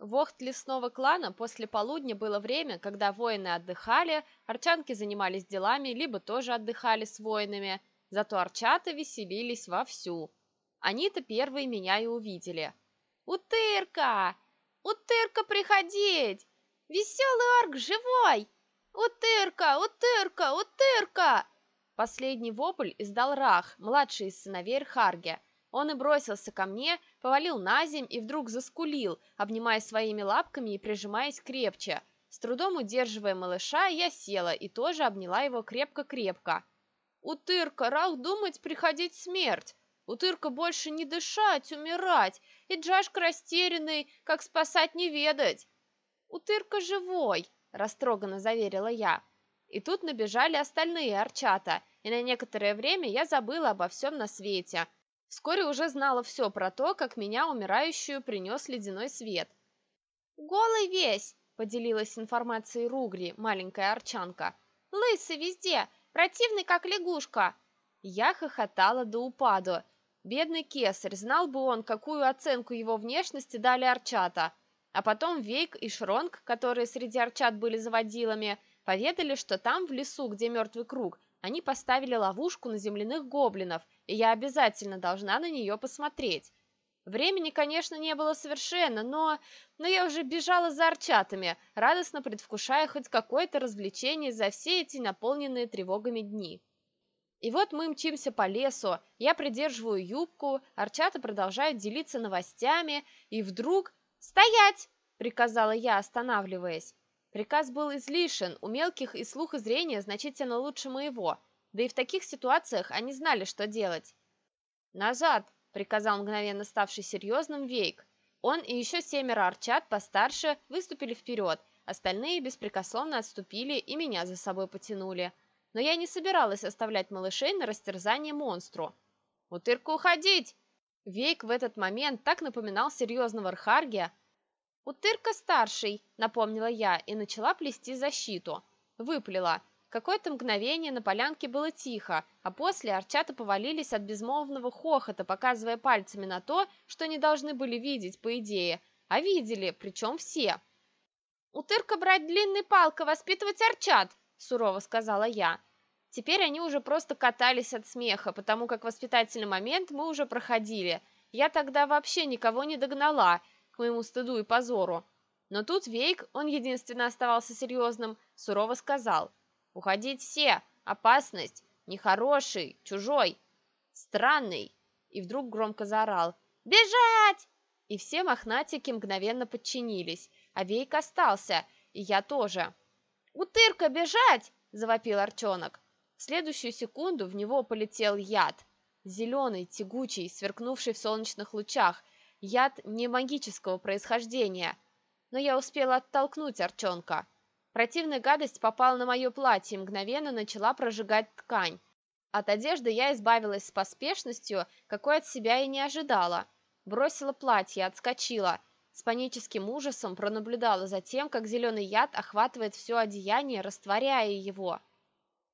Вохт лесного клана после полудня было время, когда воины отдыхали, арчанки занимались делами, либо тоже отдыхали с воинами, зато арчата веселились вовсю. Они-то первые меня и увидели. «Утырка! Утырка, приходить! Веселый орк живой! Утырка! Утырка! Утырка!» Последний вопль издал Рах, младший из сыновей Рхарге – он и бросился ко мне, повалил на земь и вдруг заскулил, обнимая своими лапками и прижимаясь крепче. С трудом удерживая малыша, я села и тоже обняла его крепко-крепко. «Утырка, рах думать приходить смерть! Утырка больше не дышать, умирать, и Джашка растерянный, как спасать не ведать!» «Утырка живой!» – растроганно заверила я. И тут набежали остальные арчата, и на некоторое время я забыла обо всем на свете – Вскоре уже знала все про то, как меня, умирающую, принес ледяной свет. «Голый весь!» – поделилась информацией Ругри, маленькая арчанка. «Лысый везде, противный, как лягушка!» Я хохотала до упаду. Бедный кесарь, знал бы он, какую оценку его внешности дали арчата. А потом Вейк и Шронг, которые среди арчат были заводилами, поведали, что там, в лесу, где мертвый круг, они поставили ловушку на земляных гоблинов, и я обязательно должна на нее посмотреть. Времени, конечно, не было совершенно, но... Но я уже бежала за арчатами, радостно предвкушая хоть какое-то развлечение за все эти наполненные тревогами дни. И вот мы мчимся по лесу, я придерживаю юбку, арчата продолжают делиться новостями, и вдруг... «Стоять!» — приказала я, останавливаясь. Приказ был излишен, у мелких и слух и зрение значительно лучше моего, да и в таких ситуациях они знали, что делать. «Назад!» – приказал мгновенно ставший серьезным Вейк. Он и еще семеро арчат постарше выступили вперед, остальные беспрекословно отступили и меня за собой потянули. Но я не собиралась оставлять малышей на растерзание монстру. «Утырка, уходить!» Вейк в этот момент так напоминал серьезного Рхаргия, «Утырка старший», — напомнила я и начала плести защиту. Выплела. Какое-то мгновение на полянке было тихо, а после арчата повалились от безмолвного хохота, показывая пальцами на то, что не должны были видеть, по идее, а видели, причем все. «Утырка брать длинной палкой, воспитывать арчат», — сурово сказала я. Теперь они уже просто катались от смеха, потому как воспитательный момент мы уже проходили. Я тогда вообще никого не догнала, моему стыду и позору. Но тут Вейк, он единственно оставался серьезным, сурово сказал «Уходить все! Опасность! Нехороший! Чужой! Странный!» И вдруг громко заорал «Бежать!» И все мохнатики мгновенно подчинились, а Вейк остался, и я тоже. «Утырка, бежать!» – завопил Арчонок. В следующую секунду в него полетел яд. Зеленый, тягучий, сверкнувший в солнечных лучах, Яд не магического происхождения, но я успела оттолкнуть Арчонка. Противная гадость попала на мое платье и мгновенно начала прожигать ткань. От одежды я избавилась с поспешностью, какой от себя и не ожидала. Бросила платье, отскочила. С паническим ужасом пронаблюдала за тем, как зеленый яд охватывает все одеяние, растворяя его.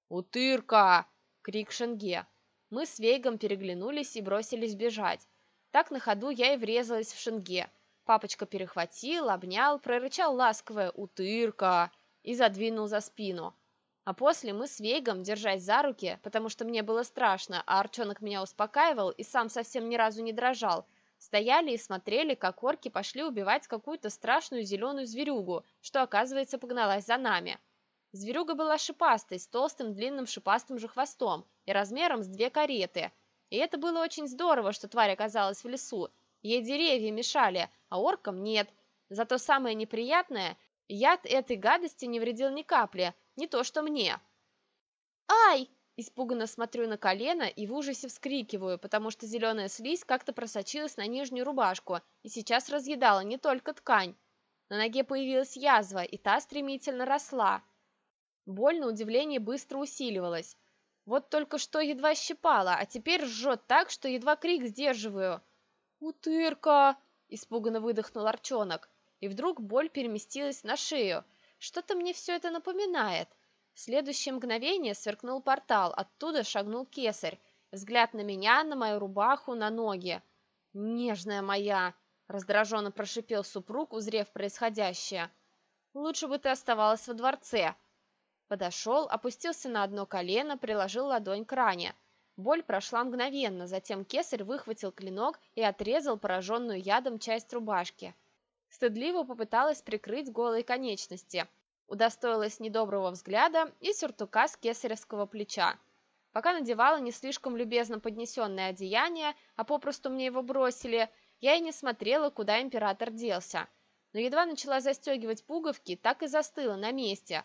«Утырка!» — крик Шенге. Мы с Вейгом переглянулись и бросились бежать. Так на ходу я и врезалась в шенге. Папочка перехватил, обнял, прорычал ласковое «Утырка!» и задвинул за спину. А после мы с Вейгом, держась за руки, потому что мне было страшно, а Арчонок меня успокаивал и сам совсем ни разу не дрожал, стояли и смотрели, как орки пошли убивать какую-то страшную зеленую зверюгу, что, оказывается, погналась за нами. Зверюга была шипастой, с толстым длинным шипастым же хвостом и размером с две кареты – и это было очень здорово, что тварь оказалась в лесу. Ей деревья мешали, а оркам нет. Зато самое неприятное, яд этой гадости не вредил ни капли, не то что мне. «Ай!» Испуганно смотрю на колено и в ужасе вскрикиваю, потому что зеленая слизь как-то просочилась на нижнюю рубашку и сейчас разъедала не только ткань. На ноге появилась язва, и та стремительно росла. Боль на удивление быстро усиливалась. Вот только что едва щипала, а теперь жжет так, что едва крик сдерживаю. «Утырка!» – испуганно выдохнул Арчонок. И вдруг боль переместилась на шею. Что-то мне все это напоминает. В следующее мгновение сверкнул портал, оттуда шагнул кесарь. Взгляд на меня, на мою рубаху, на ноги. «Нежная моя!» — раздраженно прошипел супруг, узрев происходящее. «Лучше бы ты оставалась во дворце». Подошел, опустился на одно колено, приложил ладонь к ране. Боль прошла мгновенно, затем кесарь выхватил клинок и отрезал пораженную ядом часть рубашки. Стыдливо попыталась прикрыть голые конечности, удостоилась недоброго взгляда и сюртука с кесаревского плеча. Пока надевала не слишком любезно поднесенное одеяние, а попросту мне его бросили, я и не смотрела, куда император делся. Но едва начала застегивать пуговки, так и застыла на месте.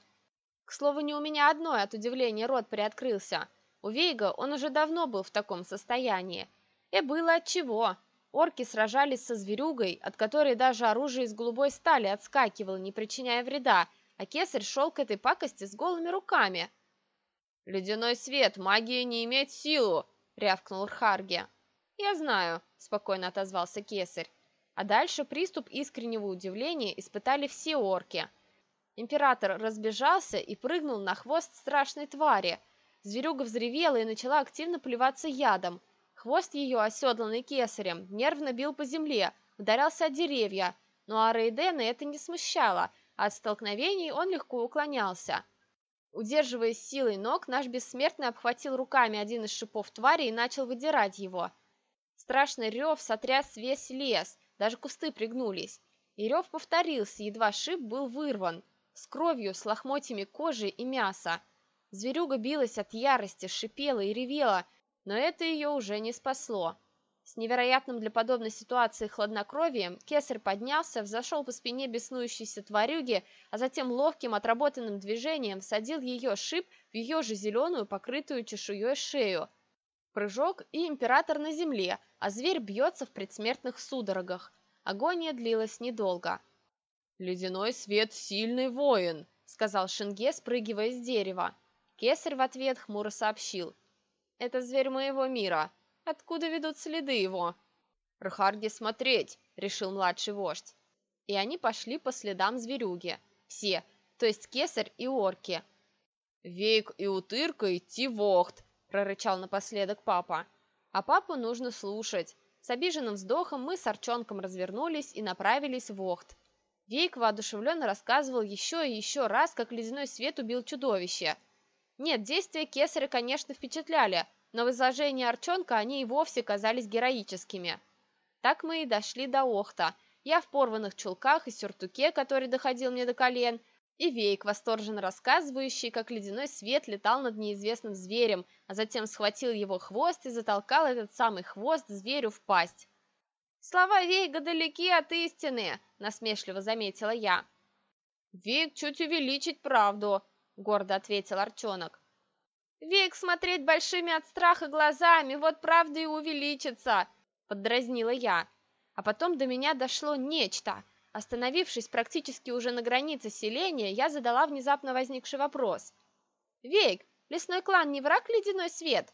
К слову, не у меня одной от удивления рот приоткрылся. У Вейга он уже давно был в таком состоянии. И было отчего. Орки сражались со зверюгой, от которой даже оружие из голубой стали отскакивало, не причиняя вреда, а кесарь шел к этой пакости с голыми руками – «Ледяной свет, магия не имеет силу!» — рявкнул Рхарге. «Я знаю», — спокойно отозвался Кесарь. А дальше приступ искреннего удивления испытали все орки. Император разбежался и прыгнул на хвост страшной твари. Зверюга взревела и начала активно плеваться ядом. Хвост ее, оседланный кесарем, нервно бил по земле, ударялся о деревья, но Арейдена это не смущало, а от столкновений он легко уклонялся. Удерживая силой ног, наш бессмертный обхватил руками один из шипов твари и начал выдирать его. Страшный рев сотряс весь лес, даже кусты пригнулись. И рев повторился, едва шип был вырван, с кровью, с лохмотьями кожи и мяса. Зверюга билась от ярости, шипела и ревела, но это ее уже не спасло. С невероятным для подобной ситуации хладнокровием кесарь поднялся, взошел по спине беснующейся тварюги, а затем ловким отработанным движением всадил ее шип в ее же зеленую, покрытую чешуей шею. Прыжок и император на земле, а зверь бьется в предсмертных судорогах. Агония длилась недолго. «Ледяной свет – сильный воин», – сказал Шинге, спрыгивая с дерева. Кесарь в ответ хмуро сообщил. «Это зверь моего мира. Откуда ведут следы его? Рхарди смотреть, решил младший вождь. И они пошли по следам зверюги. Все, то есть кесарь и орки. Вейк и утырка идти в охт, прорычал напоследок папа. А папу нужно слушать. С обиженным вздохом мы с Арчонком развернулись и направились в охт. Вейк воодушевленно рассказывал еще и еще раз, как ледяной свет убил чудовище. Нет, действия кесаря, конечно, впечатляли, но в изложении Арчонка они и вовсе казались героическими. Так мы и дошли до Охта. Я в порванных чулках и сюртуке, который доходил мне до колен, и Вейк, восторженно рассказывающий, как ледяной свет летал над неизвестным зверем, а затем схватил его хвост и затолкал этот самый хвост зверю в пасть. «Слова Вейга далеки от истины», — насмешливо заметила я. «Вейк чуть увеличить правду», — гордо ответил Арчонок. Век смотреть большими от страха глазами, вот правда и увеличится, поддразнила я. А потом до меня дошло нечто. Остановившись практически уже на границе селения, я задала внезапно возникший вопрос. «Вейк, лесной клан не враг ледяной свет?»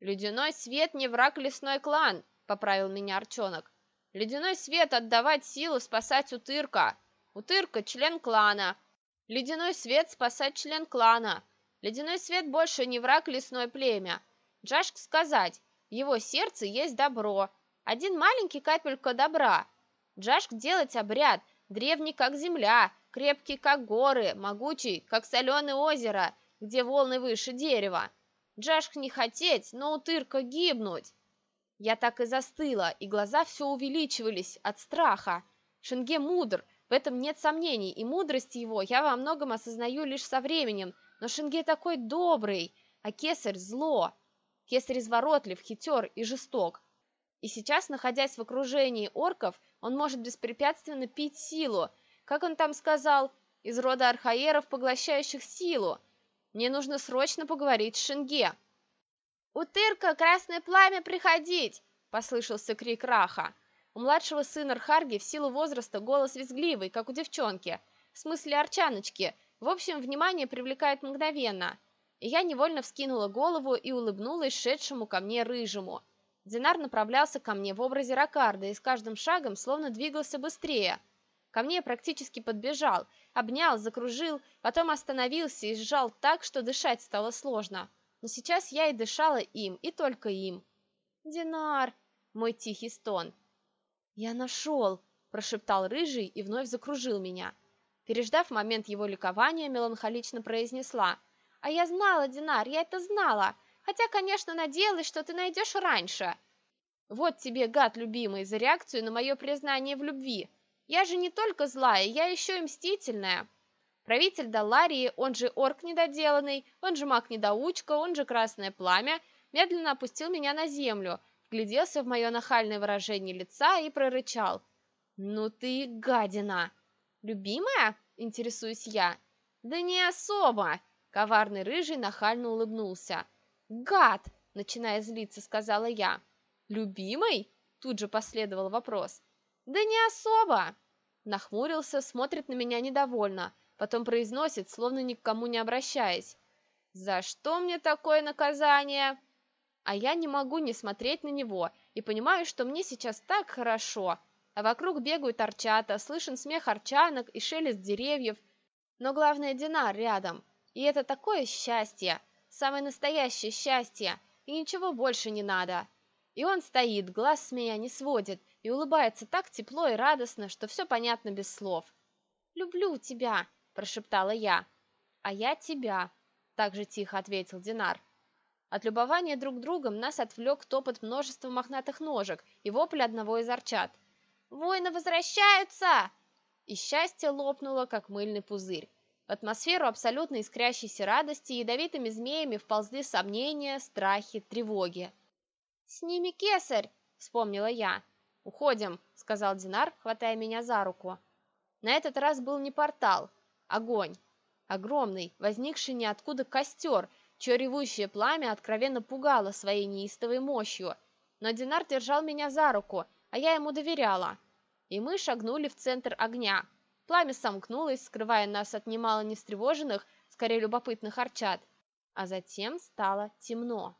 «Ледяной свет не враг лесной клан», — поправил меня Арчонок. «Ледяной свет отдавать силу спасать Утырка. Утырка — член клана. Ледяной свет спасать член клана. Ледяной свет больше не враг лесное племя. Джашк сказать, в его сердце есть добро. Один маленький капелька добра. Джашк делать обряд, древний как земля, крепкий как горы, могучий как соленое озеро, где волны выше дерева. Джашк не хотеть, но утырка гибнуть. Я так и застыла, и глаза все увеличивались от страха. Шенге мудр, в этом нет сомнений, и мудрость его я во многом осознаю лишь со временем, но Шенге такой добрый, а Кесарь зло. Кесарь изворотлив, хитер и жесток. И сейчас, находясь в окружении орков, он может беспрепятственно пить силу. Как он там сказал, из рода архаеров, поглощающих силу. Мне нужно срочно поговорить с Шенге. «Утырка, красное пламя, приходить!» – послышался крик Раха. У младшего сына Рхарги в силу возраста голос визгливый, как у девчонки. В смысле арчаночки – в общем, внимание привлекает мгновенно. Я невольно вскинула голову и улыбнулась шедшему ко мне рыжему. Динар направлялся ко мне в образе Ракарда и с каждым шагом словно двигался быстрее. Ко мне практически подбежал, обнял, закружил, потом остановился и сжал так, что дышать стало сложно. Но сейчас я и дышала им, и только им. «Динар!» — мой тихий стон. «Я нашел!» – прошептал рыжий и вновь закружил меня. Переждав момент его ликования, меланхолично произнесла. «А я знала, Динар, я это знала! Хотя, конечно, надеялась, что ты найдешь раньше!» «Вот тебе, гад любимый, за реакцию на мое признание в любви! Я же не только злая, я еще и мстительная!» Правитель Далларии, он же орк недоделанный, он же маг-недоучка, он же красное пламя, медленно опустил меня на землю, вгляделся в мое нахальное выражение лица и прорычал. «Ну ты гадина!» «Любимая?» – интересуюсь я. «Да не особо!» – коварный рыжий нахально улыбнулся. «Гад!» – начиная злиться, сказала я. «Любимый?» – тут же последовал вопрос. «Да не особо!» Нахмурился, смотрит на меня недовольно, потом произносит, словно ни к кому не обращаясь. «За что мне такое наказание?» А я не могу не смотреть на него и понимаю, что мне сейчас так хорошо. А вокруг бегают арчата, слышен смех арчанок и шелест деревьев. Но главное, Динар рядом. И это такое счастье, самое настоящее счастье, и ничего больше не надо. И он стоит, глаз с меня не сводит, и улыбается так тепло и радостно, что все понятно без слов. «Люблю тебя!» Прошептала я. «А я тебя», — так же тихо ответил Динар. От любования друг другом нас отвлек топот множества мохнатых ножек и вопль одного из арчат. «Воины возвращаются!» И счастье лопнуло, как мыльный пузырь. В атмосферу абсолютно искрящейся радости ядовитыми змеями вползли сомнения, страхи, тревоги. «С ними кесарь!» — вспомнила я. «Уходим!» — сказал Динар, хватая меня за руку. На этот раз был не портал, Огонь. Огромный, возникший ниоткуда костер, чье ревущее пламя откровенно пугало своей неистовой мощью. Но Динар держал меня за руку, а я ему доверяла. И мы шагнули в центр огня. Пламя сомкнулось, скрывая нас от немало нестревоженных, скорее любопытных арчат. А затем стало темно.